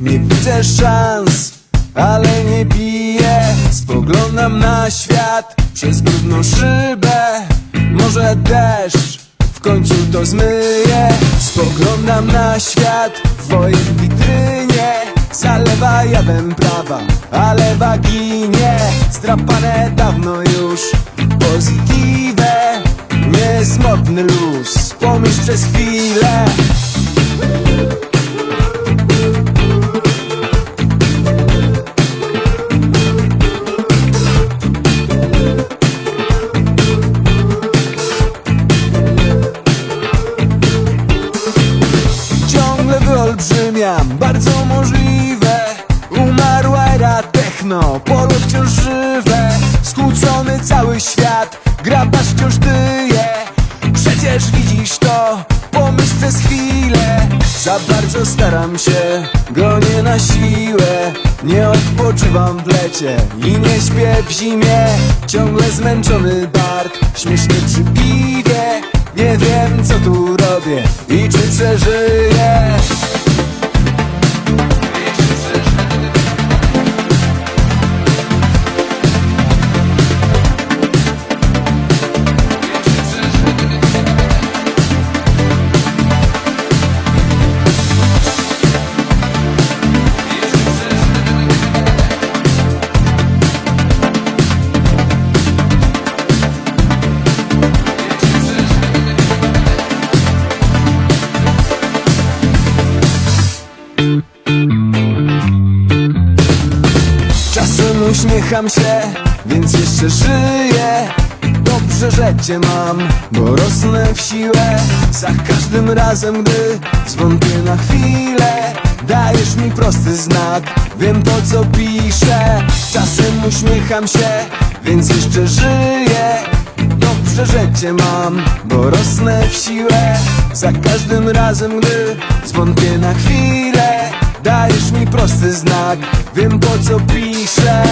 nie widzę szans Ale nie piję Spoglądam na świat Przez brudną szybę. Może deszcz w końcu to zmyje. Spoglądam na świat w twojej witrynie. Zalewa jadem prawa, a lewa ginie Strapane dawno już Pozytywę Niesmotny luz Pomyśl przez chwilę bardzo możliwe. Umarła era techno, polo wciąż żywe. Skłócony cały świat, grabasz wciąż tyje. Przecież widzisz to, pomyśl przez chwilę. Za bardzo staram się, gonię na siłę. Nie odpoczywam w lecie i nie śpię w zimie. Ciągle zmęczony bark, śmiesznie przy piwie. Nie wiem co tu robię i czy przeżyję uśmiecham się, więc jeszcze żyję. Dobrze, że cię mam, bo rosnę w siłę. Za każdym razem, gdy zwątpię na chwilę Dajesz mi prosty znak, wiem to co piszę. Czasem uśmiecham się, więc jeszcze żyję. Dobrze, że cię mam, bo rosnę w siłę. Za każdym razem, gdy zwątpię na chwilę Dajesz mi prosty znak, wiem po co piszę